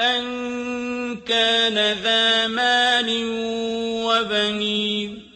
أَن كَانَ ذَا مَالٍ وَبَنِينَ